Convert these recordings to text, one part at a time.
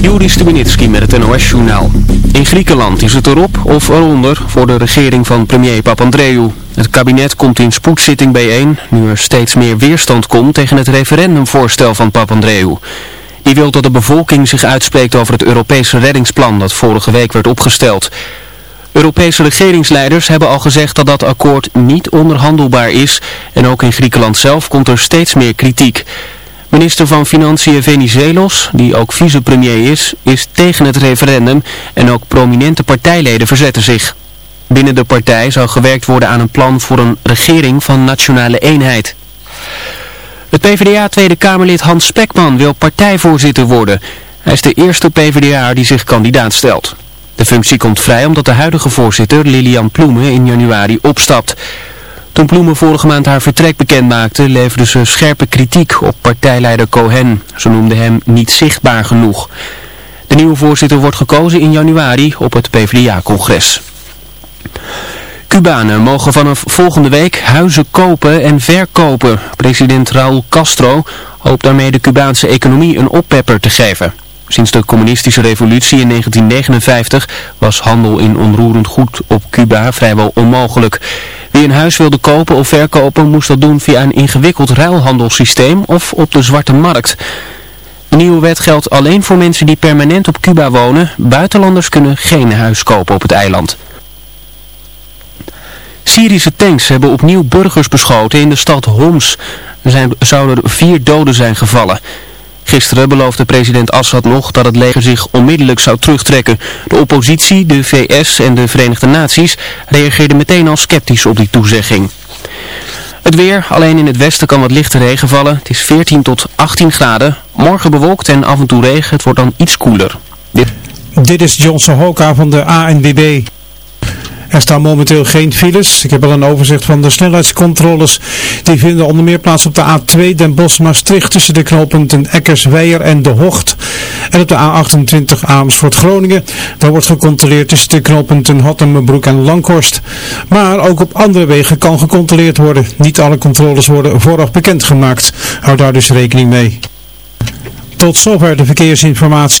Juri Stubenitski met het NOS-journaal. In Griekenland is het erop of eronder voor de regering van premier Papandreou. Het kabinet komt in spoedzitting bijeen, nu er steeds meer weerstand komt tegen het referendumvoorstel van Papandreou. Die wil dat de bevolking zich uitspreekt over het Europese reddingsplan dat vorige week werd opgesteld. Europese regeringsleiders hebben al gezegd dat dat akkoord niet onderhandelbaar is en ook in Griekenland zelf komt er steeds meer kritiek. Minister van Financiën Venizelos, die ook vicepremier is, is tegen het referendum en ook prominente partijleden verzetten zich. Binnen de partij zou gewerkt worden aan een plan voor een regering van nationale eenheid. Het PvdA Tweede Kamerlid Hans Spekman wil partijvoorzitter worden. Hij is de eerste PvdA die zich kandidaat stelt. De functie komt vrij omdat de huidige voorzitter Lilian Ploemen in januari opstapt. Toen Ploemen vorige maand haar vertrek bekendmaakte, leverde ze scherpe kritiek op partijleider Cohen. Ze noemde hem niet zichtbaar genoeg. De nieuwe voorzitter wordt gekozen in januari op het PvdA-congres. Cubanen mogen vanaf volgende week huizen kopen en verkopen. President Raúl Castro hoopt daarmee de Cubaanse economie een oppepper te geven. Sinds de communistische revolutie in 1959 was handel in onroerend goed op Cuba vrijwel onmogelijk. Wie een huis wilde kopen of verkopen moest dat doen via een ingewikkeld ruilhandelssysteem of op de zwarte markt. De nieuwe wet geldt alleen voor mensen die permanent op Cuba wonen. Buitenlanders kunnen geen huis kopen op het eiland. Syrische tanks hebben opnieuw burgers beschoten in de stad Homs. Er zouden er vier doden zijn gevallen. Gisteren beloofde president Assad nog dat het leger zich onmiddellijk zou terugtrekken. De oppositie, de VS en de Verenigde Naties reageerden meteen al sceptisch op die toezegging. Het weer, alleen in het westen kan wat lichte regen vallen. Het is 14 tot 18 graden. Morgen bewolkt en af en toe regen. Het wordt dan iets koeler. Dit, Dit is Johnson Hoka van de ANWB. Er staan momenteel geen files. Ik heb al een overzicht van de snelheidscontroles. Die vinden onder meer plaats op de A2 Den Bosch-Maastricht tussen de knooppunten Eckersweijer en De Hocht. En op de A28 Amersfoort-Groningen. Daar wordt gecontroleerd tussen de knooppunten Hottenbroek en Langhorst. Maar ook op andere wegen kan gecontroleerd worden. Niet alle controles worden vooraf bekendgemaakt. Hou daar dus rekening mee. Tot zover de verkeersinformatie.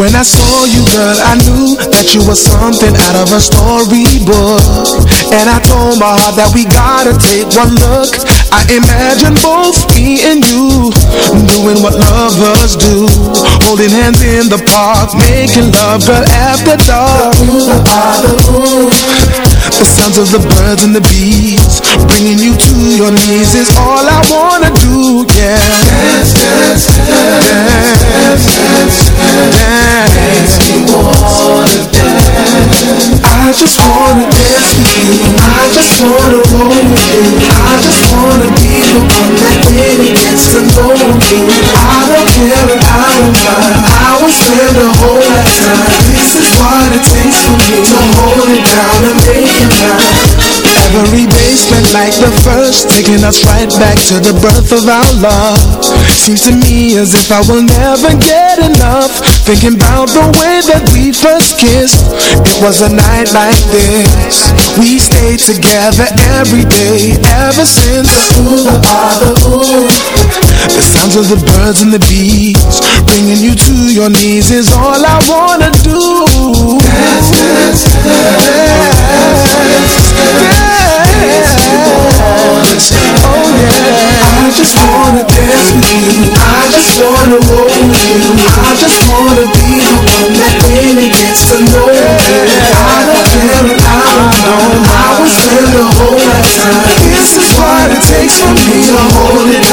When I saw you, girl, I knew that you were something out of a storybook. And I told my heart that we gotta take one look. I imagine both me and you doing what lovers do, holding hands in the park, making love, girl, after dark. The sounds of the birds and the bees, bringing you to your knees is all I wanna do. Yeah, dance, dance, dance, dance, dance, dance. Makes me wanna dance. I just wanna dance with you. I just wanna roll with you. I just wanna be the one that really gets to know you. I don't care if I don't mind. I will spend the whole lifetime. This is takes for me to hold down and make it. Every basement like the first Taking us right back to the birth of our love. Seems to me as if I will never get enough. Thinking about the way that we first kissed. It was a night like this. We stayed together every day Ever since. Ooh, the ooh. The sounds of the birds and the bees. Bringing you to your knees is all I wanna do. Dance, dance, dance, dance, dance. Oh yeah, I just wanna dance with you. I just wanna with you. I just wanna be the one that really gets to know. I don't care if I don't know. I will spend the whole lifetime. This is what it takes for me to hold it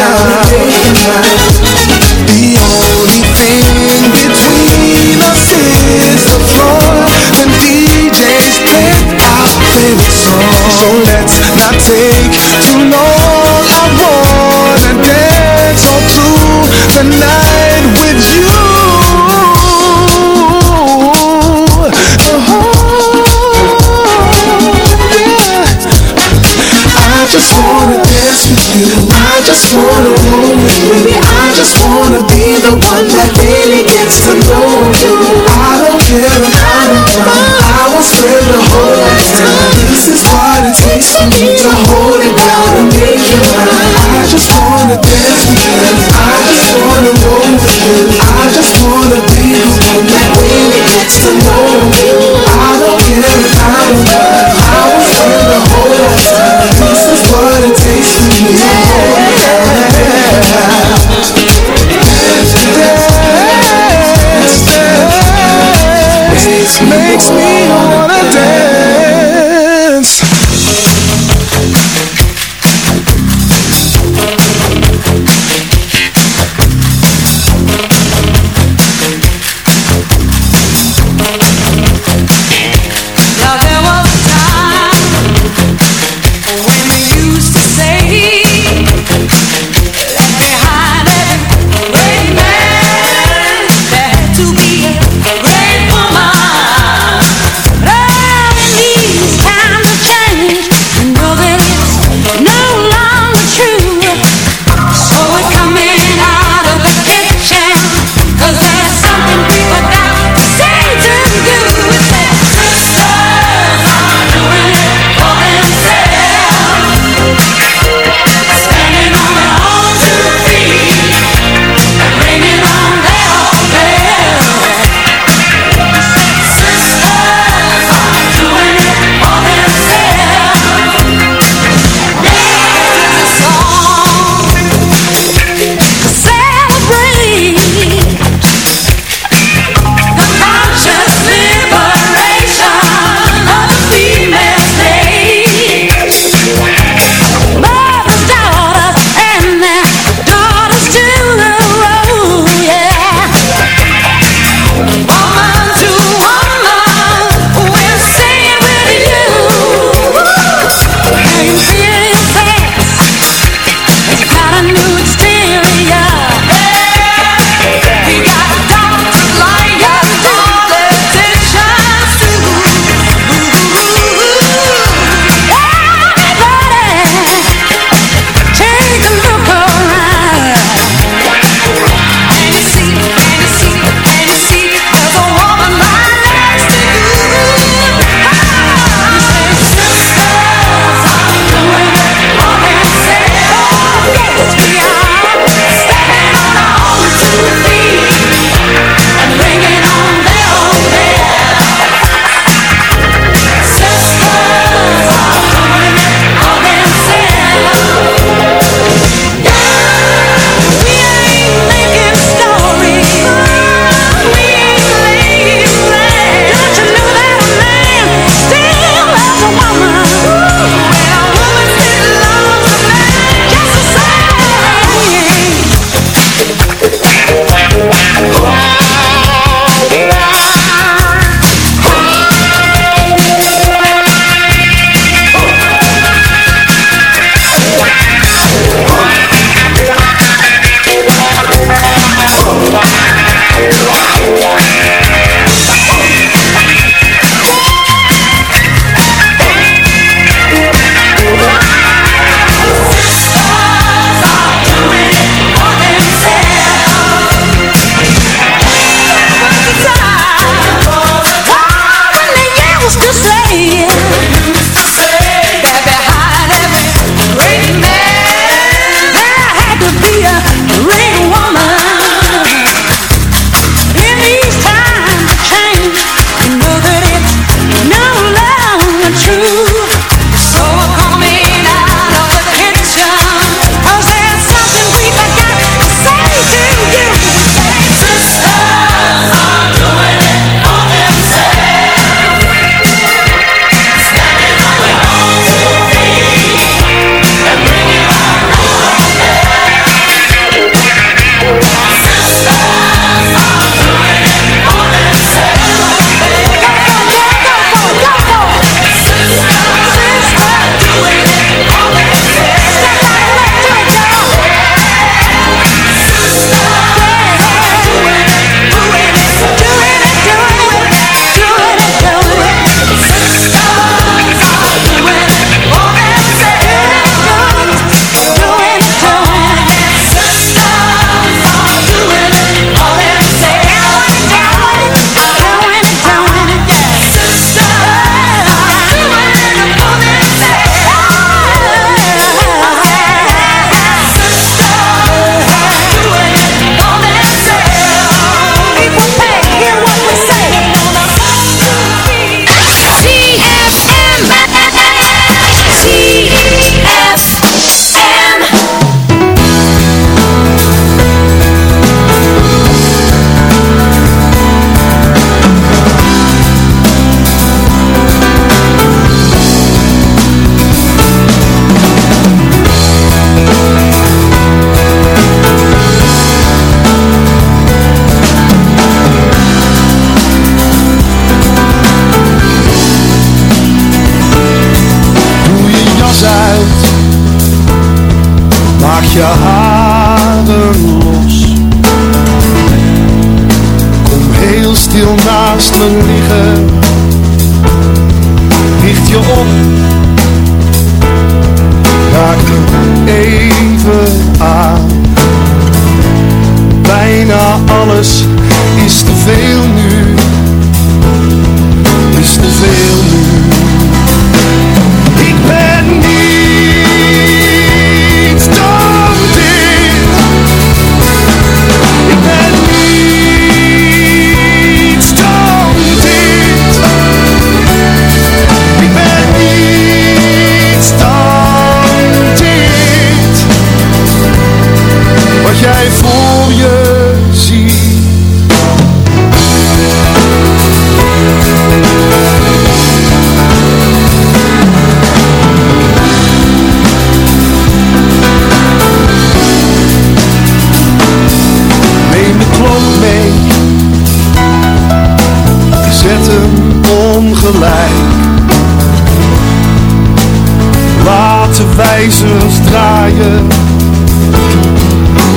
de wijzers draaien,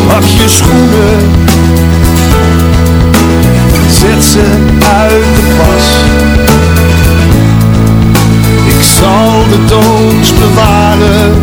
pak je schoenen, zet ze uit de pas. Ik zal de doos bewaren,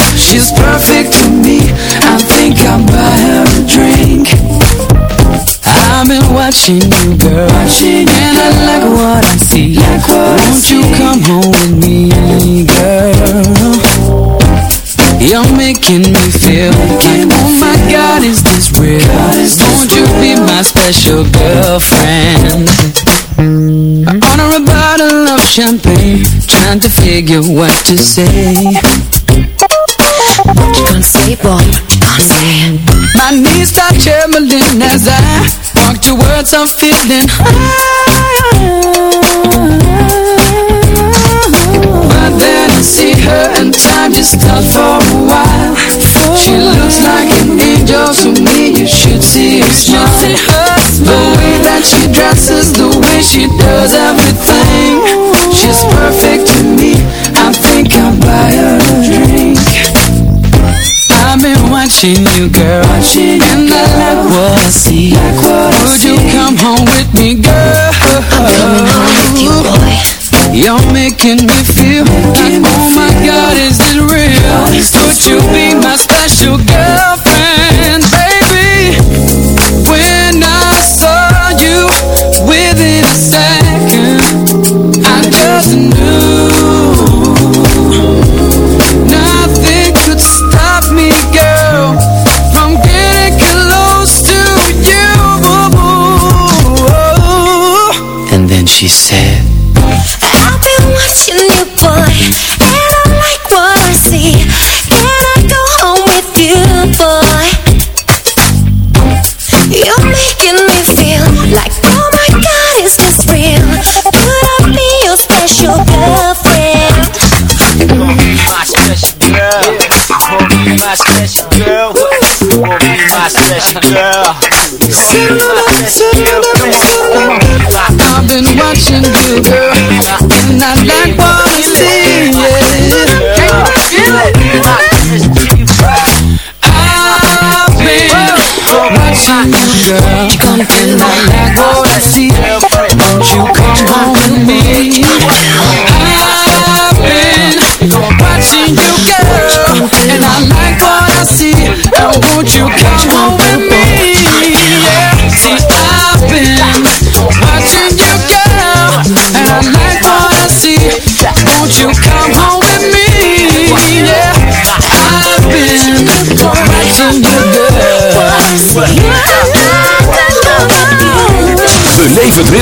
She's perfect to me I think I'll buy her a drink I've been watching you, girl, watching and I like what I see. Like what Won't you come home with me, girl? You're making me feel like, oh my God, is this real? Won't you be my special girlfriend? I order a bottle of champagne, trying to figure what to say. thoughts I'm feeling. Oh, But then I see her and time just stops for a while. She looks like an angel to me, you should see her smile. The way that she dresses, the way she does everything. She's perfect to me, I think I'll buy her a drink. I've been watching you, girl, watching and I like what I see. like what said.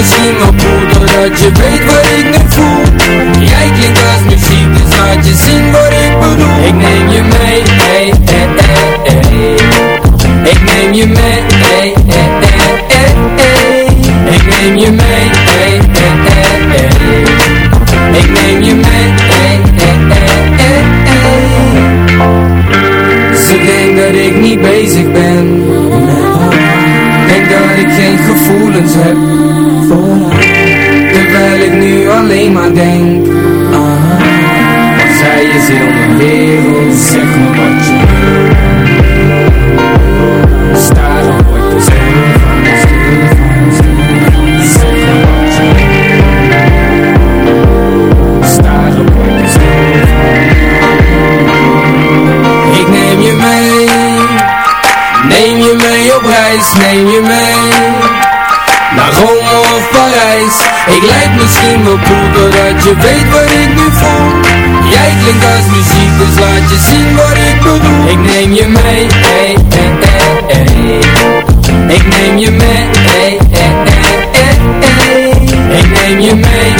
misschien wel Doordat je weet wat ik nu voel Jij klinkt als muziek Dus laat je zien wat ik bedoel Ik neem je mee hey, hey, hey, hey. Ik neem je mee hey, hey, hey, hey. Ik neem je mee hey, hey, hey, hey. Ik neem je mee hey, hey, hey, hey. Ze denkt dat ik niet bezig ben Denk dat ik geen gevoelens heb ik nu alleen misschien wel cool Doordat je weet wat ik nu voel Jij klinkt als muziek Dus laat je zien wat ik bedoel Ik neem je mee hey, hey, hey. Ik neem je mee hey, hey, hey, hey. Ik neem je mee